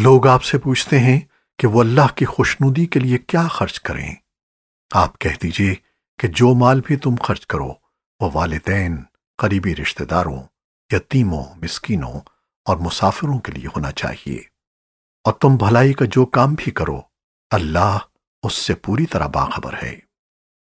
لوگ آپ سے پوچھتے ہیں کہ وہ اللہ کی خوشنودی کے لیے کیا خرچ کریں۔ آپ کہہ دیجیے کہ جو مال بھی تم خرچ کرو، وہ والدین، قریبی رشتہ داروں، یتیموں، مسکینوں اور مسافروں کے لیے ہونا چاہیے۔ اور تم بھلائی کا جو کام بھی کرو، اللہ اس سے پوری طرح باخبر ہے۔